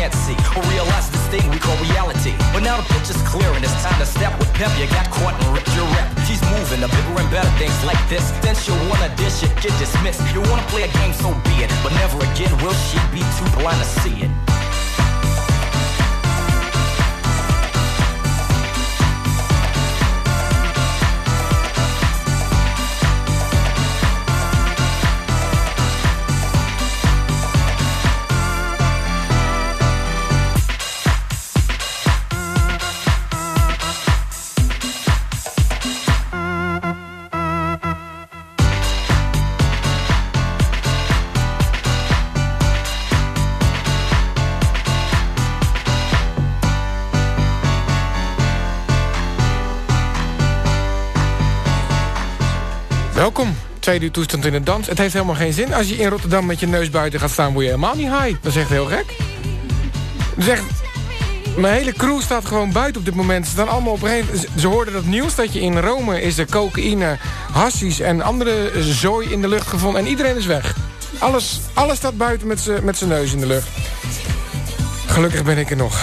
can't see or realize this thing we call reality. But now the picture's clear and it's time to step with pep. You got caught and ripped your rep. She's moving to bigger and better things like this. Since you wanna dish it, get dismissed. You wanna play a game, so be it. But never again will she be too blind to see it. Tweede uur toestand in de dans. Het heeft helemaal geen zin. Als je in Rotterdam met je neus buiten gaat staan... word je helemaal niet high. Dat echt heel gek. Zeg, mijn hele crew staat gewoon buiten op dit moment. Ze staan allemaal op een... Ze hoorden dat nieuws dat je in Rome is er cocaïne, hassies... en andere zooi in de lucht gevonden. En iedereen is weg. Alles, alles staat buiten met zijn neus in de lucht. Gelukkig ben ik er nog.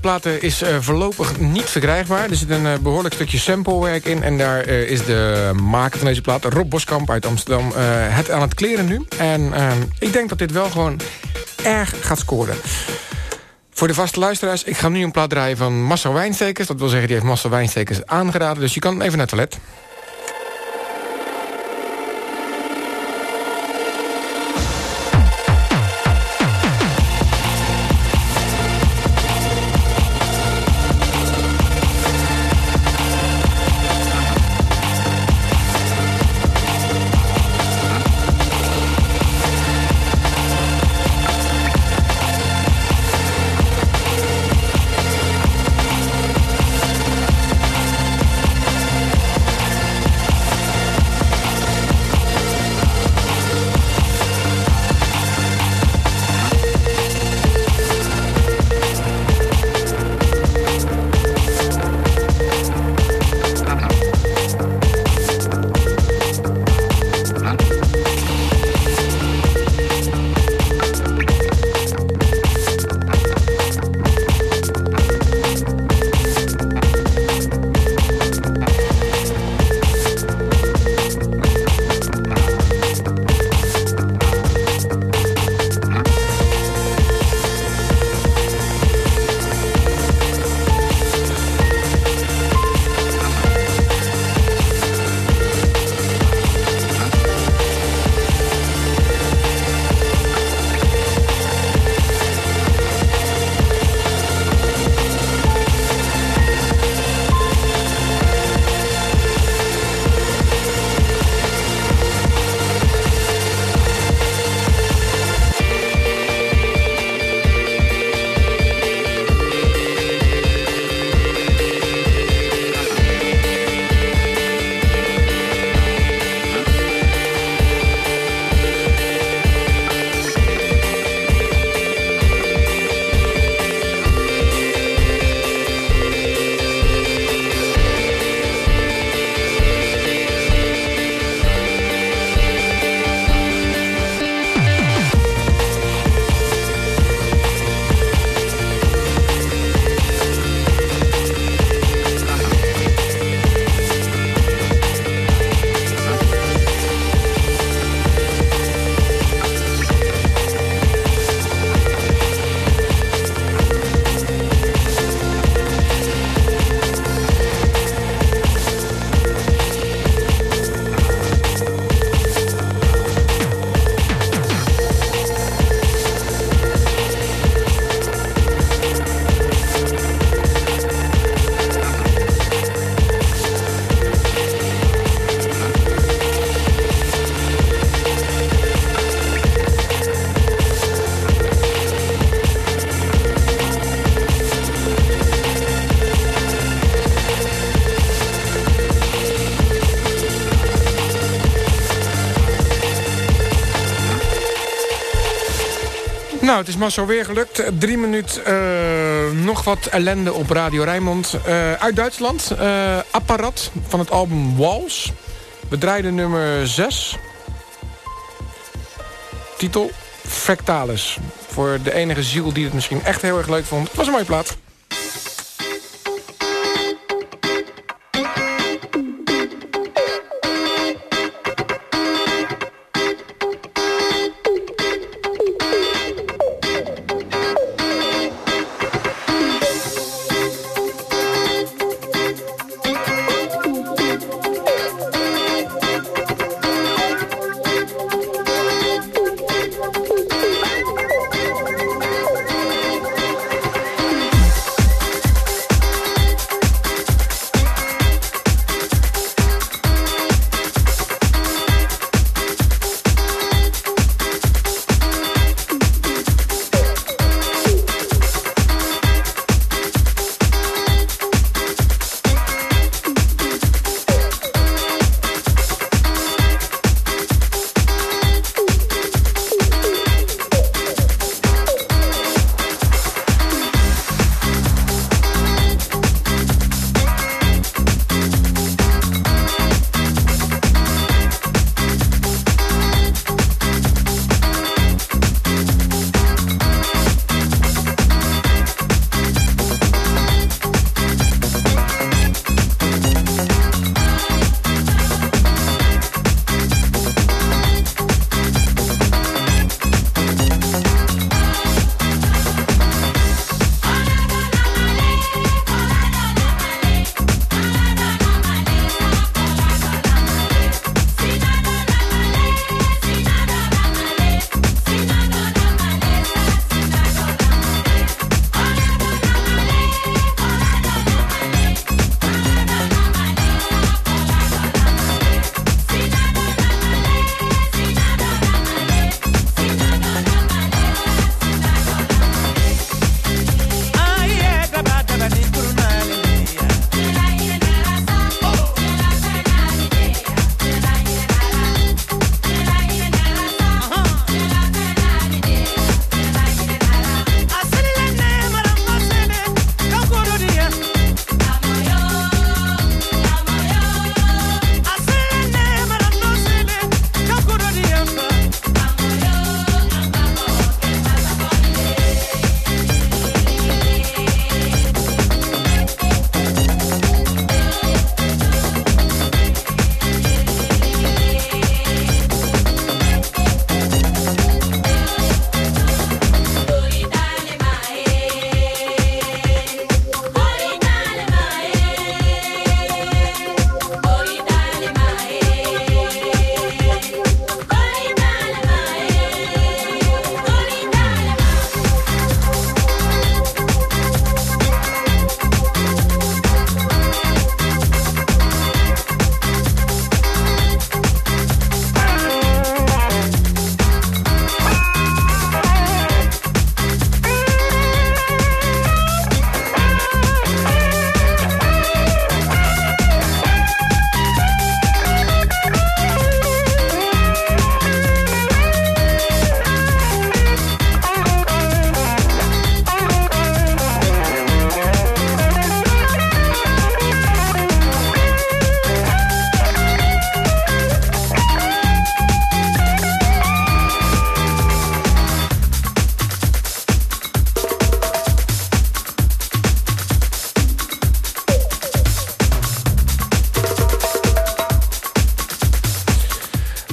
Plaat is uh, voorlopig niet verkrijgbaar. Er zit een uh, behoorlijk stukje samplewerk in. En daar uh, is de maker van deze plaat, Rob Boskamp uit Amsterdam... het aan het kleren nu. En ik denk dat dit wel gewoon erg gaat scoren. Voor de vaste luisteraars, ik ga nu een plaat draaien van Marcel Wijnstekers. Dat wil zeggen, die heeft Marcel Wijnstekers aangeraden. Dus je kan even naar het toilet. Het is Marcel weer gelukt. Drie minuut uh, nog wat ellende op Radio Rijnmond. Uh, uit Duitsland. Uh, Apparat van het album Walls. We draaiden nummer 6. Titel Fractalis. Voor de enige ziel die het misschien echt heel erg leuk vond. Was een mooie plaat.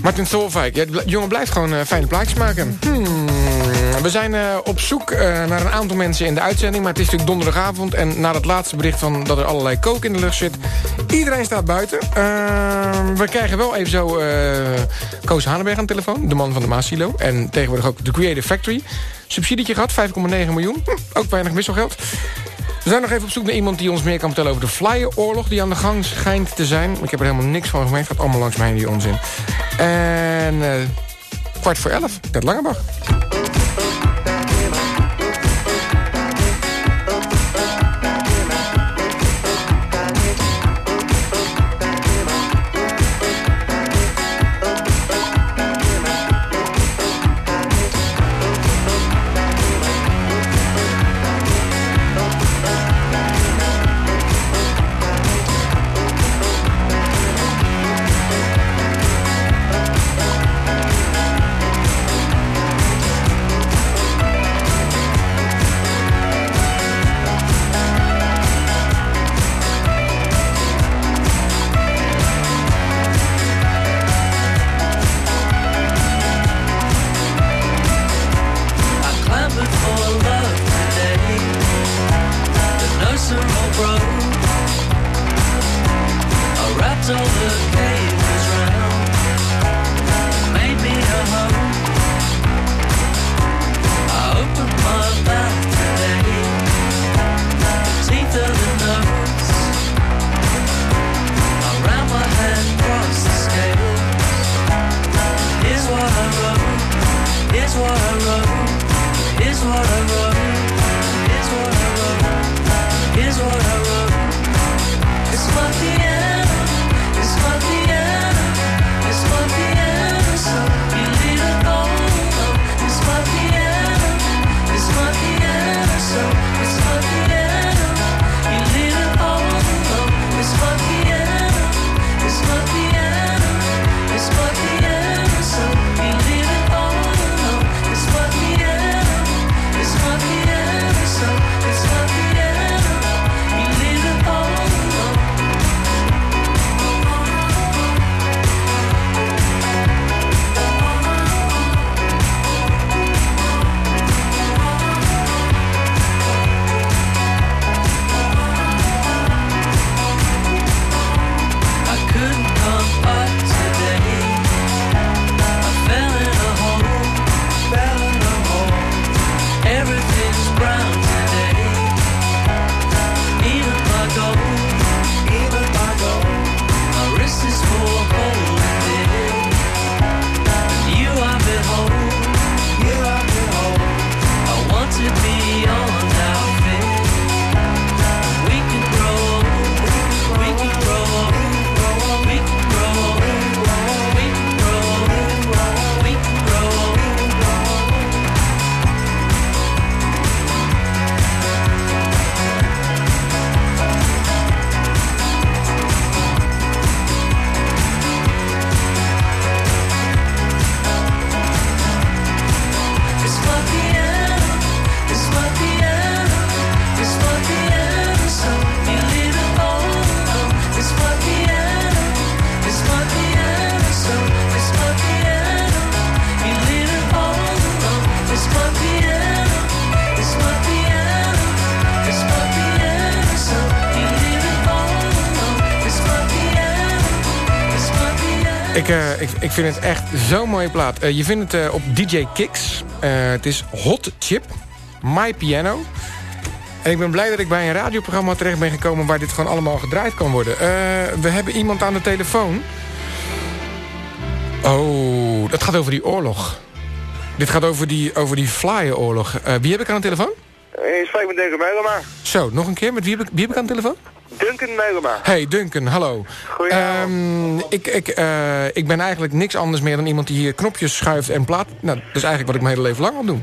Martin Solveig. Ja, jongen blijft gewoon uh, fijne plaatjes maken. Hmm. We zijn uh, op zoek uh, naar een aantal mensen in de uitzending... maar het is natuurlijk donderdagavond... en na het laatste bericht van dat er allerlei kook in de lucht zit... iedereen staat buiten. we krijgen wel even zo Koos Hanenberg aan de telefoon... de man van de Maasilo. En tegenwoordig ook de Creative Factory. Subsidietje gehad, 5,9 miljoen. Hm, ook weinig wisselgeld. We zijn nog even op zoek naar iemand die ons meer kan vertellen over de flyeroorlog... die aan de gang schijnt te zijn. Ik heb er helemaal niks van gemerkt. Gaat allemaal langs mij in die onzin. En uh, kwart voor elf, Ted Langebach. Ik, vind het echt zo'n mooie plaat. Uh, je vindt het uh, op DJ Kicks. het is Hot Chip, My Piano. En ik ben blij dat ik bij een radioprogramma terecht ben gekomen... waar dit gewoon allemaal gedraaid kan worden. we hebben iemand aan de telefoon. Oh, dat gaat over die oorlog. Dit gaat over die, over die flyer-oorlog. wie heb ik aan de telefoon? Ik spreek met Duncan Meulema. Zo, nog een keer. Met wie heb ik, wie heb ik aan de telefoon? Duncan Meulema. Hey Duncan, hallo. Goedenavond. Um, ik, ik, uh, ik ben eigenlijk niks anders meer dan iemand die hier knopjes schuift en plaat. Nou, dat is eigenlijk wat ik mijn hele leven lang al doe.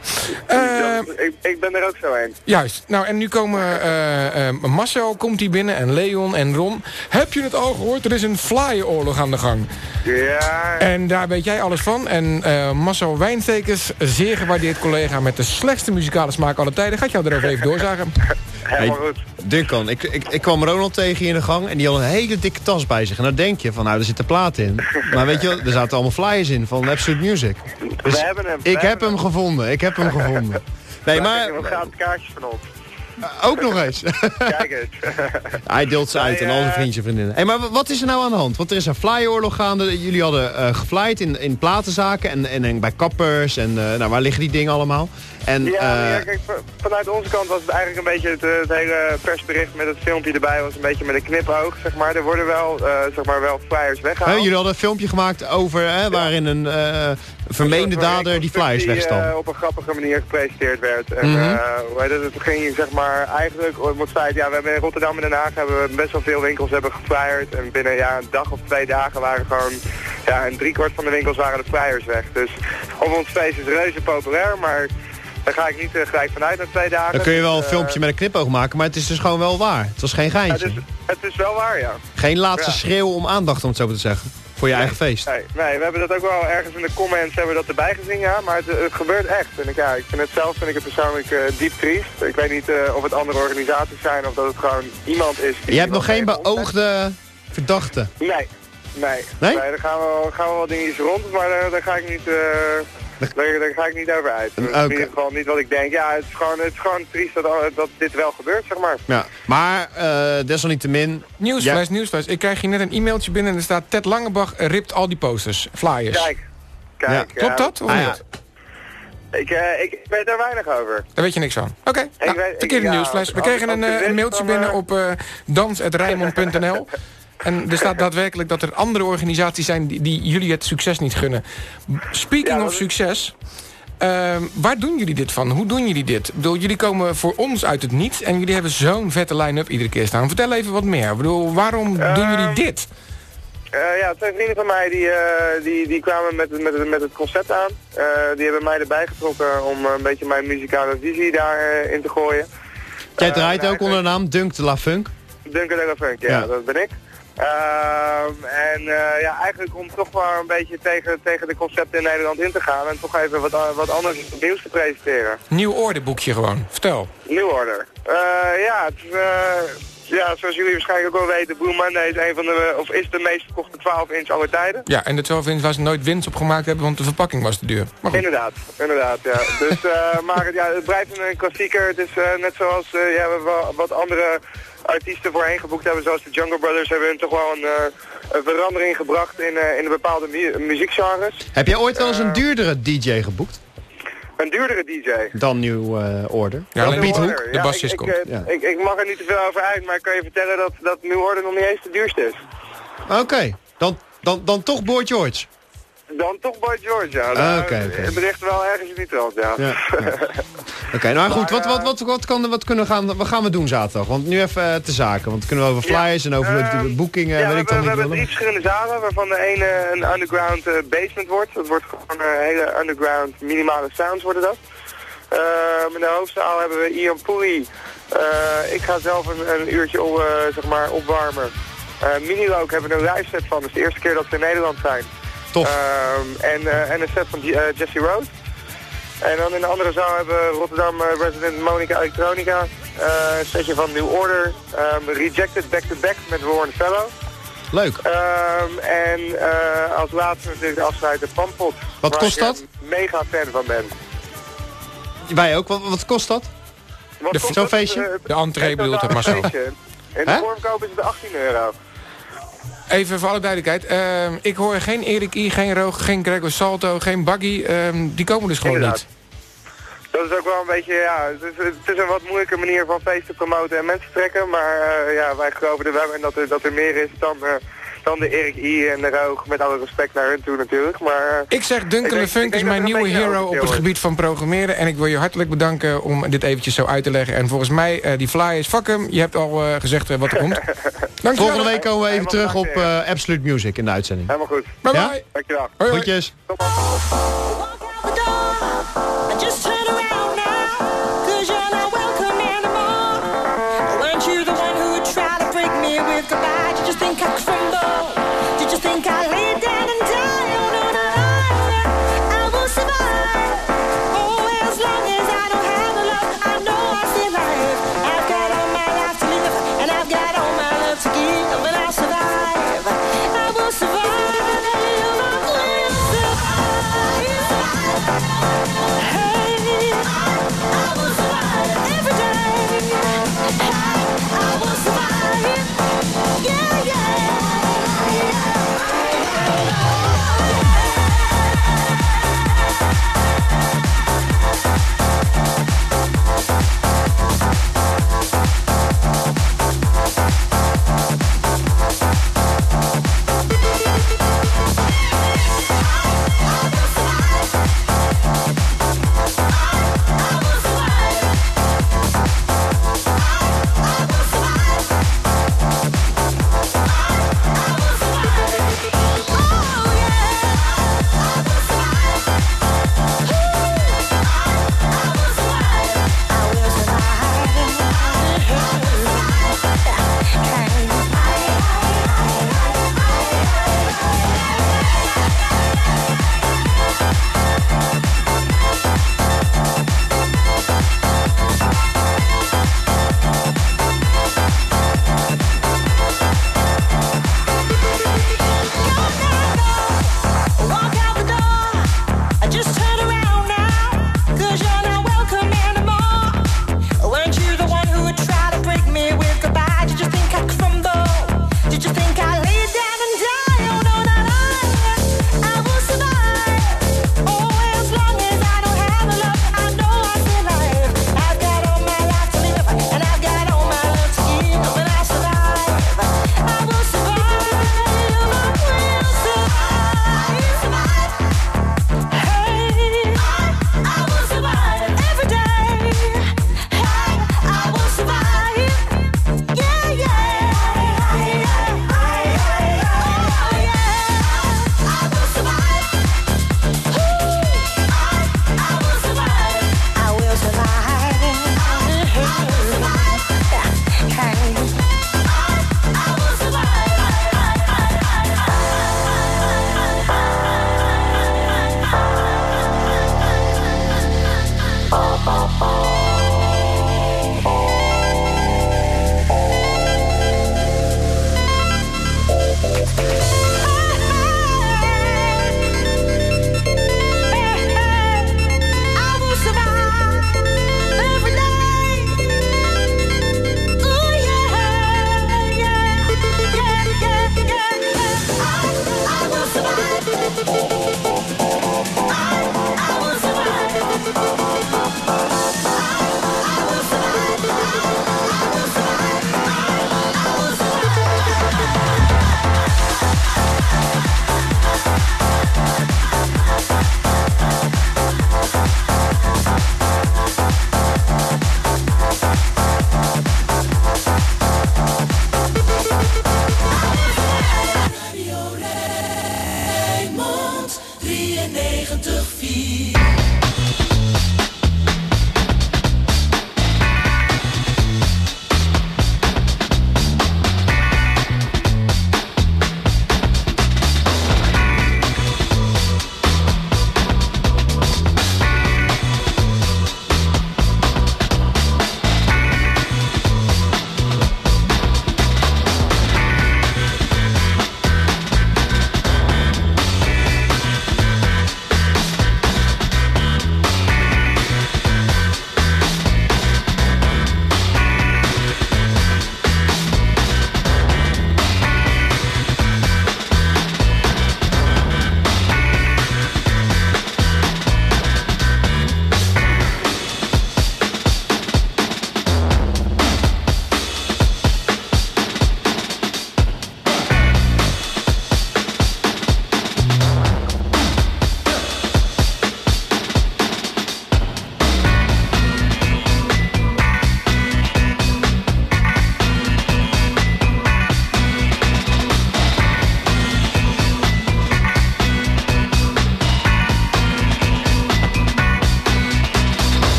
Uh, ik, ik, ben er ook zo een. Juist. Nou, en nu komen uh, Marcel komt hier binnen en Leon en Ron. Heb je het al gehoord? Er is een flyeroorlog aan de gang. Ja. En daar weet jij alles van. En Marcel Wijnstekers, zeer gewaardeerd collega met de slechtste muzikale smaak aller tijden, gaat jou er even doorzagen. Helemaal Hey, goed. Duncan, ik, ik, ik kwam Ronald tegen hier in de gang en die had een hele dikke tas bij zich. En dan denk je van, nou, er zitten platen in. Maar weet je, wel, er zaten allemaal flyers in van Absolute Music. Dus we hebben hem. we ik heb hem gevonden, ik heb hem gevonden. Nee, maar krijgen wel gratis kaartjes van ons. Ook nog eens. Kijk eens. Hij deelt ze uit aan al zijn eh, vriendjes en vriendinnen. Hey, maar wat is er nou aan de hand? Want er is een flyoorlog gaande. Jullie hadden eh geflyed in, in platenzaken en, en, en bij kappers. En eh, nou, waar liggen die dingen allemaal? En, Ja, ja, eh, kijk, vanuit onze kant was het eigenlijk een beetje het, eh, het hele persbericht met het filmpje erbij was een beetje met een knipoog, zeg maar. Er worden wel, eh, zeg maar, wel flyers weggehaald. jullie hadden een filmpje gemaakt over hè, waarin een eh, vermeende dader die flyers wegstal. eh, op een grappige manier gepresenteerd werd. En hoe heet het, ging zeg maar eigenlijk om het feit, ja, we hebben in Rotterdam en Den Haag hebben we best wel veel winkels hebben geflyerd. En binnen ja, een dag of twee dagen waren gewoon, ja, een driekwart van de winkels waren de flyers weg. Dus op ons feest is reuze populair, maar daar ga ik niet eh, gelijk vanuit na twee dagen. Dan kun je wel een Dus, filmpje met een knipoog maken, maar het is dus gewoon wel waar. Het was geen ja, geintje. het, is, het is wel waar, ja. Geen laatste Ja. schreeuw om aandacht, om het zo te zeggen. Voor je eigen feest. Nee, nee, we hebben dat ook wel ergens in de comments hebben we dat erbij gezien, ja. Maar het, het gebeurt echt. En ik, ja, ik vind het zelf vind ik het persoonlijk eh, diep triest. Ik weet niet eh, of het andere organisaties zijn of dat het gewoon iemand is. die Je hebt nog geen beoogde verdachte. Nee, nee. Nee? Nee, daar gaan we, gaan we wel dingetjes rond, maar daar, daar ga ik niet... eh, daar, daar ga ik niet over uit. Dat is Oké. in ieder geval niet wat ik denk. Ja, het is gewoon, het is gewoon triest dat, dat dit wel gebeurt, zeg maar. Ja. Maar eh, desalniettemin... Nieuwsflash, Ja. nieuwsflash. Ik krijg hier net een e-mailtje binnen en er staat... Ted Langebach ript al die posters, flyers. Kijk, kijk. Ja. Klopt dat of Ah, niet? Ik, eh, ik weet daar weinig over. Daar weet je niks van. Oké, nou, weet- ik- ja, nieuwsflash. We kregen een, eh, een mailtje binnen eh, op uh, dans.rijmond.nl. En er staat daadwerkelijk dat er andere organisaties zijn die, die jullie het succes niet gunnen. Speaking Ja, of succes, ehm, waar doen jullie dit van? Hoe doen jullie dit? Ik bedoel, jullie komen voor ons uit het niets en jullie hebben zo'n vette line-up iedere keer staan. Vertel even wat meer. Ik bedoel, waarom doen jullie Ehm, dit? Eh, ja, twee vrienden van mij die, eh, die, die kwamen met, met, met het concept aan. Eh, die hebben mij erbij getrokken om een beetje mijn muzikale visie daarin in te gooien. Jij draait ook onder de naam Dunk de la Funk. Duncan de la Funk, ja, Ja. dat ben ik. Ehm, en eh, ja, eigenlijk om toch wel een beetje tegen, tegen de concepten in Nederland in te gaan en toch even wat, a- wat anders nieuws te presenteren. Nieuw ordeboekje gewoon. Vertel. New Order. Eh, ja, het is, eh, ja, zoals jullie waarschijnlijk ook wel weten, Blue Monday is een van de, of is de meest verkochte 12 inch aller tijden. Ja, en de 12 inch waar ze nooit winst op gemaakt hebben, want de verpakking was te duur. Maar goed. Inderdaad, inderdaad, ja. Dus, eh, maar het- ja, het blijft een, klassieker. Het is eh, net zoals eh, ja, wat andere artiesten voorheen geboekt hebben, zoals de Jungle Brothers, hebben hun toch wel een, eh, een verandering gebracht in, eh, in de bepaalde mu muziekgenres. Heb jij ooit wel eens een Eh. duurdere DJ geboekt? Een duurdere DJ. Dan Nieuw eh, Order? Ja, Dan New Piet. Hoek? de Ja, bassist ik, ik, komt. Ja. ik, ik mag er niet te veel over uit, maar ik kan je vertellen dat, dat New Order nog niet eens de duurste is. Oké, dan, dan, dan toch Boy George. Dan toch Boy George, ja. Ah, oké, oké. Het ligt wel ergens die trant, ja. Ja. Oké, nou goed, wat, wat, wat, wat, kan, wat, kunnen we gaan, wat gaan we doen zaterdag? Want nu even eh, te zaken, want we kunnen over flyers en over de, de Ehm, boekingen, weet we, ik dan hebben, we niet hebben drie verschillende zalen, waarvan de ene een underground eh, basement wordt. Dat wordt gewoon een hele underground minimale sounds worden dat. Ehm, in de hoofdzaal hebben we Ian. Eh, ik ga zelf een, een uurtje op, eh, zeg maar opwarmen. Uh, Minilook hebben we een live set van, dus de eerste keer dat ze in Nederland zijn. Tof. Ehm, en, eh, en een set van G- eh, Jesse Rose. En dan in de andere zaal hebben we Rotterdam eh, resident Monica Electronica. eh, een setje van New Order. ehm, Rejected Back to Back met Warren Fellow. Leuk. Ehm, en eh, als laatste natuurlijk de afsluiter Pampot. Wat kost ik dat? mega fan van ben. Wij ook, wat, wat kost dat? Zo'n het? feestje? De entree het totale maar zo. In de Hè? voorverkoop is het 18 euro. Even voor alle duidelijkheid. ehm, ik hoor geen Erik I, geen Roog, geen Gregor Salto, geen Baggy. ehm, die komen dus gewoon Inderdaad. niet. Dat is ook wel een beetje, ja, het is, het is een wat moeilijke manier van feesten promoten en mensen trekken. Maar eh, ja, wij geloven er wel in dat er, dat er meer is dan, eh, dan de Erik I en de Roog. Met alle respect naar hun toe natuurlijk. Maar eh, Ik zeg Duncan Ik denk- LeFunk ik is mijn nieuwe hero op het gebied van programmeren. En ik wil je hartelijk bedanken om dit eventjes zo uit te leggen. En volgens mij, eh, die flyers, fuck hem. Je hebt al eh, gezegd wat er komt. Dankjewel. Volgende week komen we even Helemaal terug op eh, Absolute Music in de uitzending. helemaal goed. Bye Ja? bye. Dankjewel. Hoi.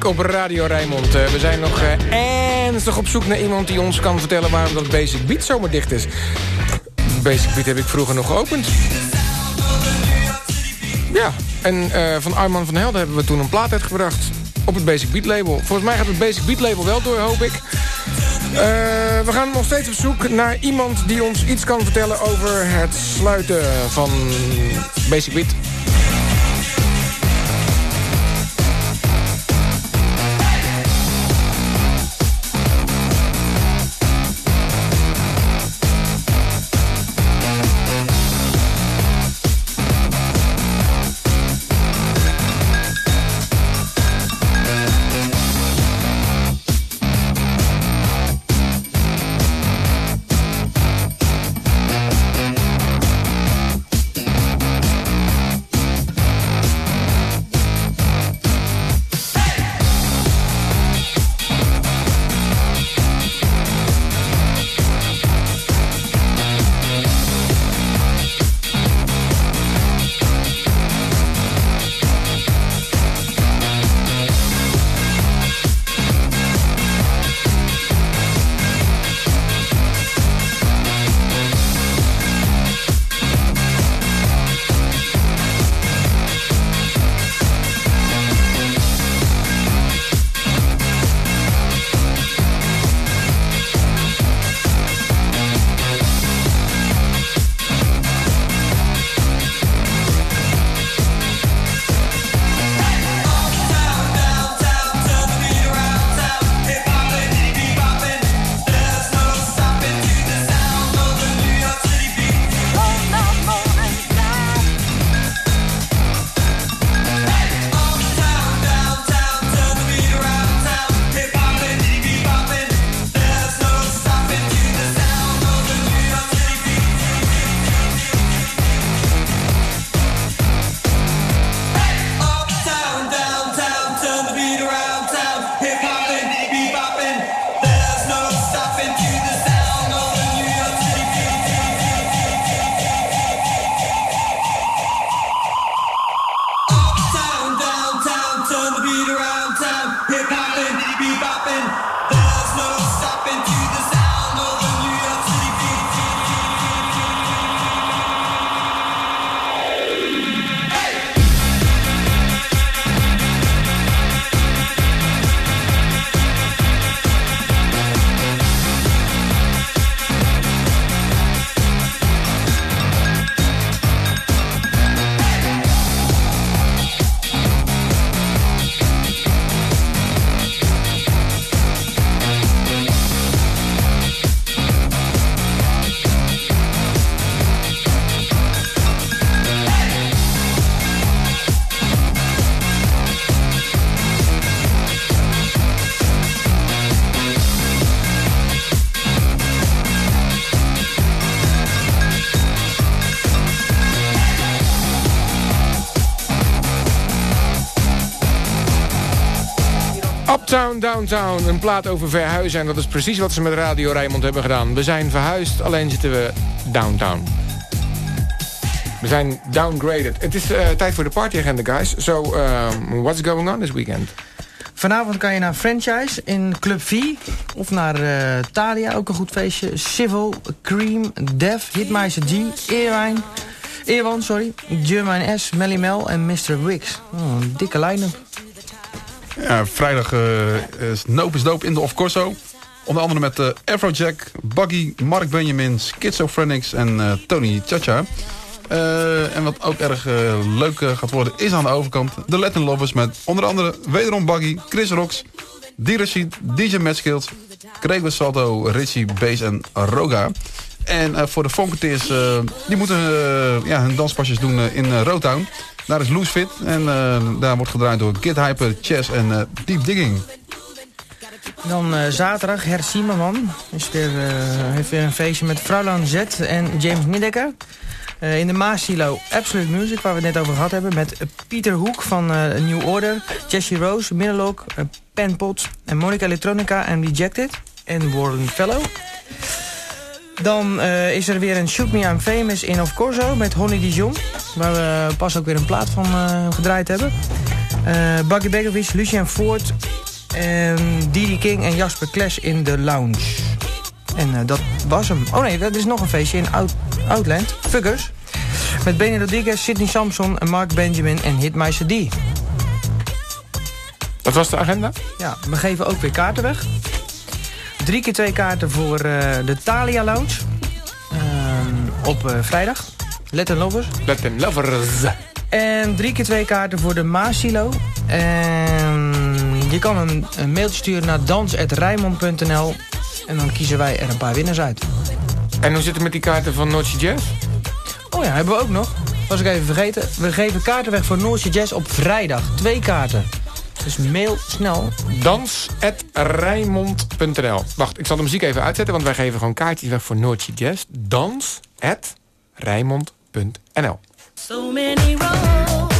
Op Radio Rijnmond. Eh, we zijn nog eh, ernstig op zoek naar iemand die ons kan vertellen... waarom dat Basic Beat zomaar dicht is. Basic Beat heb ik vroeger nog geopend. Ja, en eh, van Arman van Helden hebben we toen een plaat uitgebracht... op het Basic Beat label. Volgens mij gaat het Basic Beat label wel door, hoop ik. We gaan nog steeds op zoek naar iemand die ons iets kan vertellen... over het sluiten van Basic Beat. Uptown, Downtown, een plaat over verhuizen. En dat is precies wat ze met Radio Rijnmond hebben gedaan. We zijn verhuisd, alleen zitten we downtown. We zijn downgraded. Het is eh, tijd voor de partyagenda, guys. So, um, what's going on this weekend? Vanavond kan je naar Franchise in Club V. Of naar eh, Thalia, ook een goed feestje. Civil, Cream, Def, Hitmeister G, Eerwijn... Eerwan, sorry. Jermaine S, Melly Mel en Mr. Wix. Oh, dikke line-up. Vrijdag eh, is Nope is Dope in de Of Corso. Onder andere met eh, Afrojack, Buggy, Mark Benjamin, Schizophrenics en eh, Tony Chacha. Eh, en wat ook erg eh, leuk eh, gaat worden is aan de overkant de Latin Lovers met onder andere wederom Buggy, Chris Rocks, D-Rashid, DJ Matskills, Craig Salto, Richie, Bass en Roga. En eh, voor de Funketeers, eh die moeten eh, ja, hun danspasjes doen eh, in eh, Rotown. Daar is Loose Fit en eh, daar wordt gedraaid door Kid Hyper, Chess en eh, Deep Digging. Dan eh, zaterdag, Her Siemerman. Is weer, heeft weer een feestje met Fraulein Z en James Middecker. Eh, in de Maasilo Absolute Music, waar we het net over gehad hebben... met Pieter Hoek van New Order, Jessie Rose, Middlelock, Pen Potts... en Monica Electronica en Rejected en Warren Fellow. Dan eh, is er weer een Shoot Me I'm Famous in Of Corso met Honey Dijon... waar we pas ook weer een plaat van eh, gedraaid hebben. Eh Buggy Begovic, Lucien Ford... En Didi King en Jasper Clash in de lounge. En dat was hem. Oh nee, dat is nog een feestje in Out Outland. Fuggers. Met Benny Rodriguez, Sidney Samson, en Mark Benjamin en Hitmeister D. Dat was de agenda? Ja, we geven ook weer kaarten weg. Drie keer twee kaarten voor eh, de Thalia Lounge. Ehm, op eh, vrijdag. Let and Lovers. Latin Lovers. En drie keer twee kaarten voor de Maasilo. En je kan een, een mailtje sturen naar dans.rijmond.nl. En dan kiezen wij er een paar winnaars uit. En hoe zit het met die kaarten van Noordse Jazz? Oh ja, hebben we ook nog. Was ik even vergeten. We geven kaarten weg voor Noordse Jazz op vrijdag. Twee kaarten. Dus mail snel. Dans.rijmond.nl Wacht, ik zal de muziek even uitzetten, want wij geven gewoon kaartjes weg voor Noordse Jazz. Dans.rijmond.nl So many roads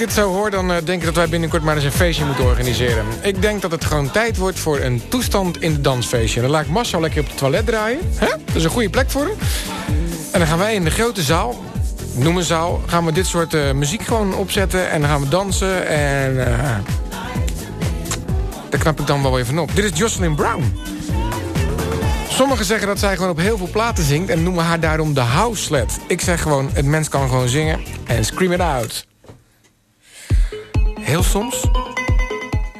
ik dit zo hoor, dan eh, denk ik dat wij binnenkort maar eens een feestje moeten organiseren. Ik denk dat het gewoon tijd wordt voor een toestand in het dansfeestje. Dan laat ik Marcel lekker op het toilet draaien. Hè? Dat is een goede plek voor hem. En dan gaan wij in de grote zaal, noem een zaal... gaan we dit soort eh, muziek gewoon opzetten en dan gaan we dansen. En eh, daar knap ik dan wel even op. Dit is Jocelyn Brown. Sommigen zeggen dat zij gewoon op heel veel platen zingt... en noemen haar daarom de house. Ik zeg gewoon, het mens kan gewoon zingen en scream it out. Heel soms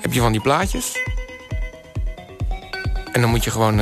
heb je van die plaatjes... en dan moet je gewoon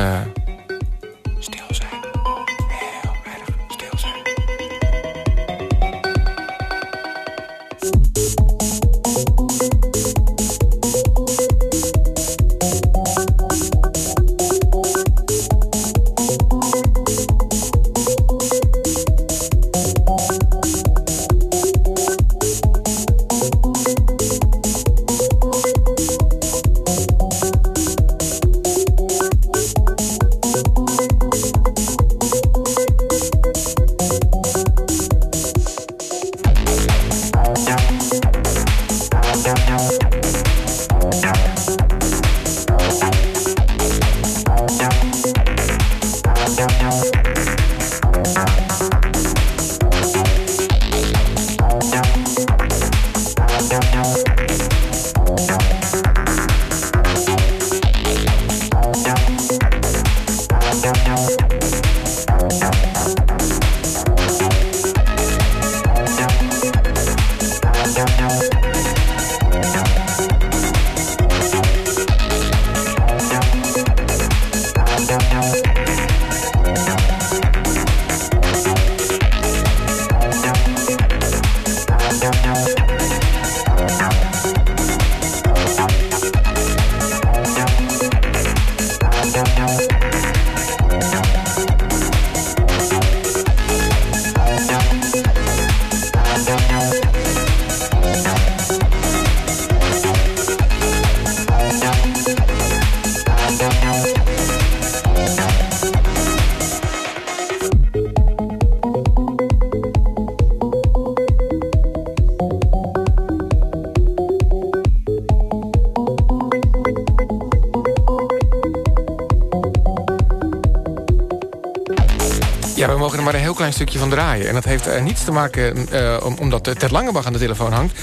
Ja, we mogen er maar een heel klein stukje van draaien. En dat heeft er niets te maken eh, om, omdat Ted Langebach aan de telefoon hangt.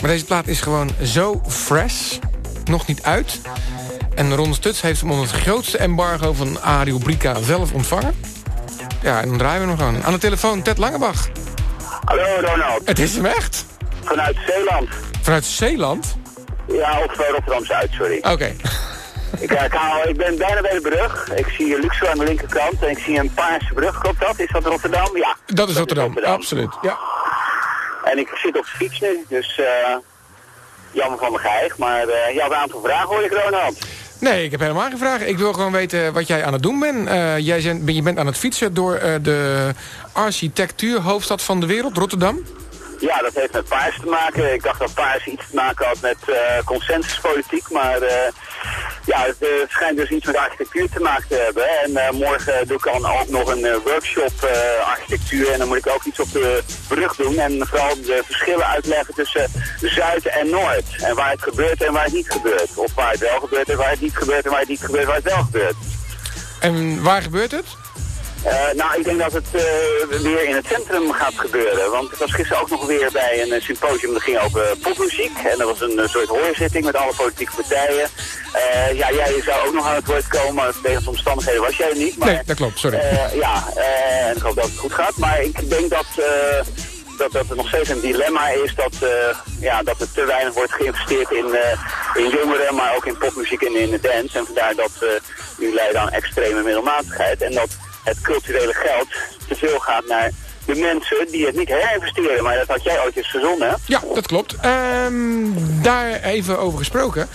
Maar deze plaat is gewoon zo fresh. Nog niet uit. En Ron Stuts heeft hem onder het grootste embargo van Ario Brica zelf ontvangen. Ja, en dan draaien we nog gewoon. Aan de telefoon Ted Langebach. Hallo Ronald, Het is hem echt. vanuit Zeeland. Vanuit Zeeland? Ja, of eh, Rotterdam-Zuid, sorry. Oké. Ik, eh, ik, haal- ik ben bijna bij de brug. Ik zie Luxor aan de linkerkant en ik zie een paarse brug. Klopt dat? Is dat Rotterdam? Ja. Dat is Rotterdam, absoluut. Ja. En ik zit op de fiets nu, dus eh, jammer van mijn geig. Maar eh, je had een aantal vragen hoor ik Ronald. Nee, ik heb helemaal geen vragen. Ik wil gewoon weten wat jij aan het doen bent. Jij zijn, je bent aan het fietsen door de architectuurhoofdstad van de wereld, Rotterdam. Ja, dat heeft met paars te maken. Ik dacht dat paars iets te maken had met consensuspolitiek, maar ja, het, eh, het schijnt dus iets met architectuur te maken te hebben. En eh, morgen doe ik dan ook nog een eh, workshop eh, architectuur en dan moet ik ook iets op de brug doen. En vooral de verschillen uitleggen tussen Zuid en Noord. En waar het gebeurt en waar het niet gebeurt. Of waar het wel gebeurt en waar het niet gebeurt en waar het niet gebeurt en waar het wel gebeurt. En waar gebeurt het? Eh, nou, ik denk dat het eh, weer in het centrum gaat gebeuren. Want ik was gisteren ook nog weer bij een eh, symposium dat ging over popmuziek. En dat was een soort hoorzitting met alle politieke partijen. Ja, jij zou ook nog aan het woord komen, maar wegens omstandigheden was jij niet. Maar, Nee, dat klopt, sorry. ja, en ik hoop dat het goed gaat. Maar ik denk dat, dat, dat er nog steeds een dilemma is dat, ja, dat er te weinig wordt geïnvesteerd in, in jongeren, maar ook in popmuziek en in de dance. En vandaar dat uh, nu leiden aan extreme middelmatigheid. En dat het culturele geld te veel gaat naar de mensen die het niet herinvesteren. Maar dat had jij ooit eens verzonnen? Ja, dat klopt. Ehm, daar even over gesproken.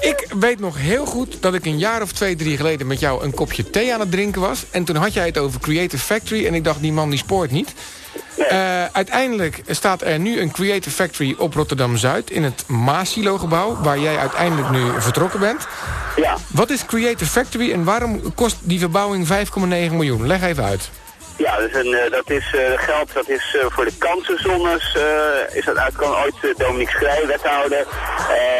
Ik weet nog heel goed dat ik een jaar of twee, drie geleden... met jou een kopje thee aan het drinken was. En toen had jij het over Creative Factory. En ik dacht, die man die spoort niet. Eh, uiteindelijk staat er nu een Creative Factory op Rotterdam-Zuid... in het Maasilo-gebouw, waar jij uiteindelijk nu vertrokken bent. Ja. Wat is Creative Factory en waarom kost die verbouwing 5,9 miljoen? Leg even uit. Ja, dus eh, dat is eh, geld dat is eh, voor de kansenzones. is dat uitgekomen ooit uh, Dominique Schrij, wethouder.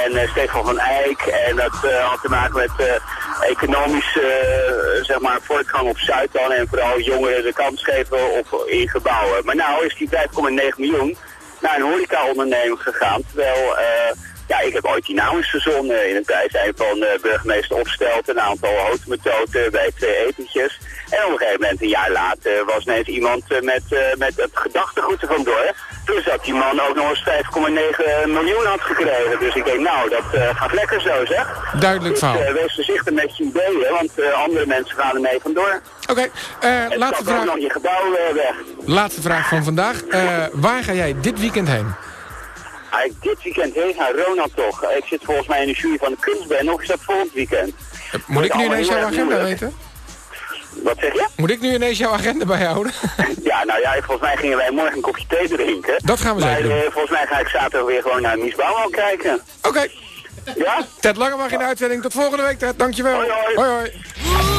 En Stefan van Eyck. En dat had te maken met economische zeg maar, voortgang op Zuid dan. En vooral jongeren de kans geven op, in gebouwen. Maar nou is die 5,9 miljoen naar een horecaonderneming gegaan. Terwijl... ja, ik heb ooit die naam eens verzonnen in het bijzijn van eh, burgemeester Opstelt, een aantal houtmethoden bij twee etentjes. En op een gegeven moment, een jaar later, was ineens iemand eh, met, eh, met het gedachtegoed er vandoor. Plus dat die man ook nog eens 5,9 miljoen had gekregen. Dus ik denk, nou, dat eh, gaat lekker zo, zeg. Duidelijk Dus verhaal. wees voorzichtig met je ideeën, want andere mensen gaan ermee vandoor. Oké, laatste, vraag, nog je gebouw weg. laatste vraag van vandaag. Waar ga jij dit weekend heen? Ah, ik dit weekend heen gaan, Ronald toch. Ik zit volgens mij in de jury van de kunstband, nog is dat volgend weekend. Moet ik nu ineens jouw agenda weten? Wat zeg je? Moet ik nu ineens jouw agenda bijhouden? Ja, nou ja, volgens mij gingen wij morgen een kopje thee drinken. Dat gaan we maar, zeker doen. eh, volgens mij ga ik zaterdag weer gewoon naar Mies Bouwman kijken. Oké, Ja? Ted Langeman in de uitzending. Tot volgende week, Ted. Dankjewel. Hoi, hoi. hoi. hoi.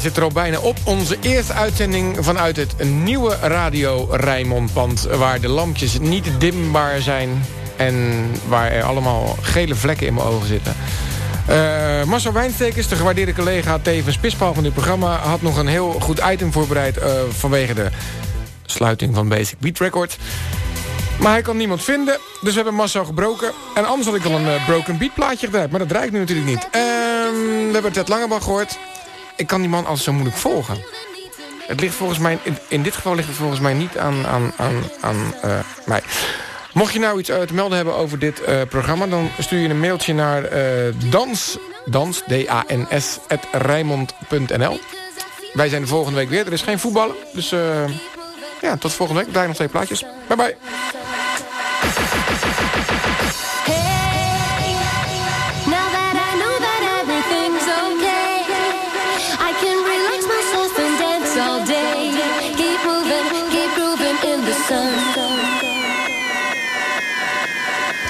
Zit er al bijna op. Onze eerste uitzending vanuit het nieuwe Radio Rijnmondpand... waar de lampjes niet dimbaar zijn... en waar er allemaal gele vlekken in mijn ogen zitten. Eh Marcel Wijnstekers, de gewaardeerde collega... tevens pispaal van dit programma... had nog een heel goed item voorbereid... eh, vanwege de sluiting van Basic Beat Record. Maar hij kan niemand vinden, dus we hebben Marcel gebroken. En anders had ik wel een eh, Broken Beat plaatje gedaan. Maar dat draai ik nu natuurlijk niet. Ehm, we hebben Ted Langebach gehoord. Ik kan die man altijd zo moeilijk volgen. Het ligt volgens mij, in, dit geval ligt het volgens mij niet aan, aan, aan, aan eh, mij. Mocht je nou iets eh, te melden hebben over dit eh, programma... dan stuur je een mailtje naar eh, dans, dans, D-A-N-S. Wij zijn de volgende week weer. Er is geen voetballen, dus... ja, tot volgende week. Draai nog twee plaatjes. Bye bye.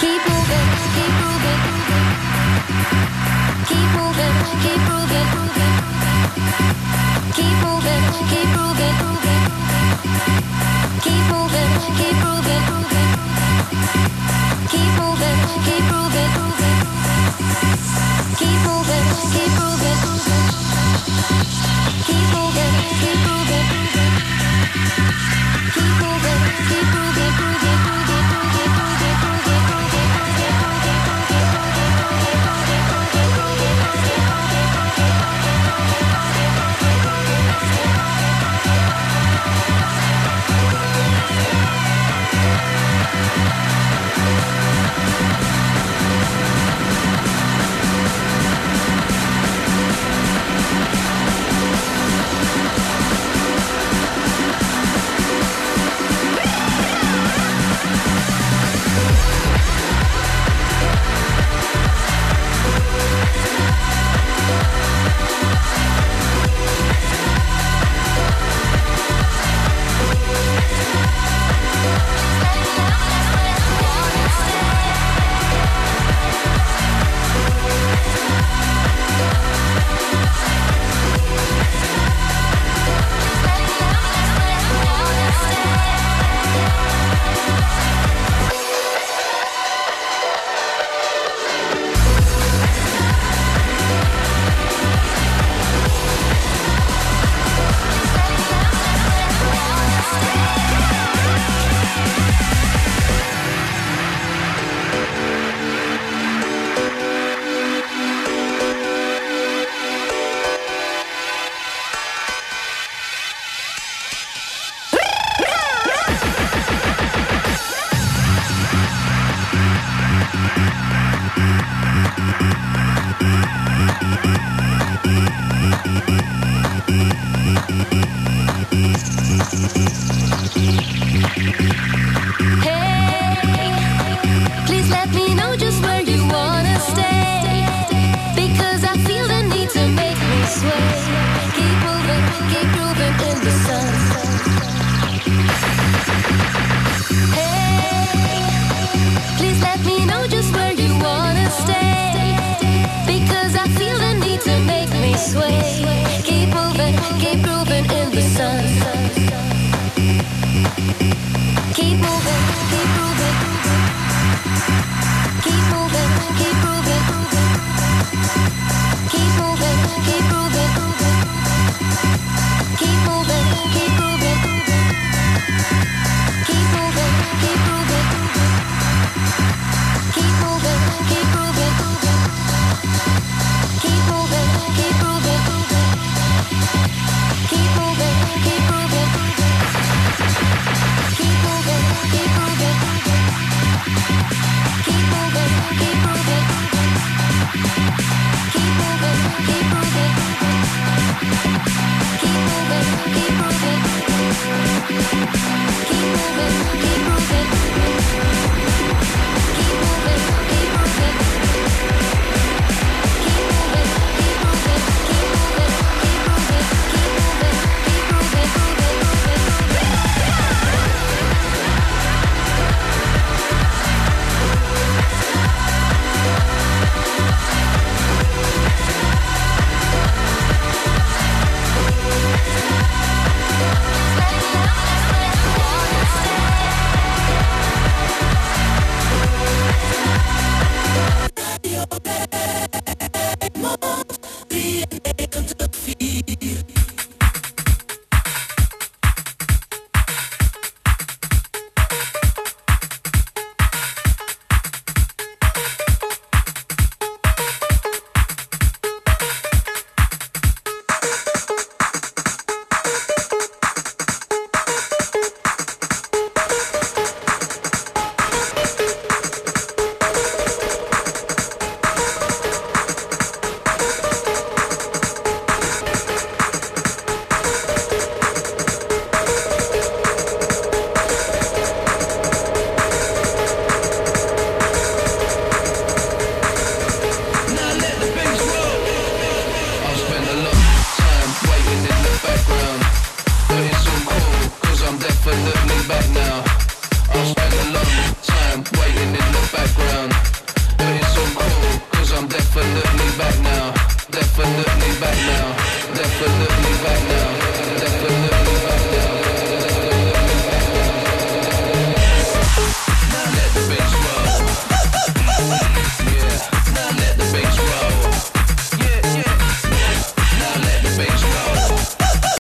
Keep moving, Keep moving, moving, moving, moving,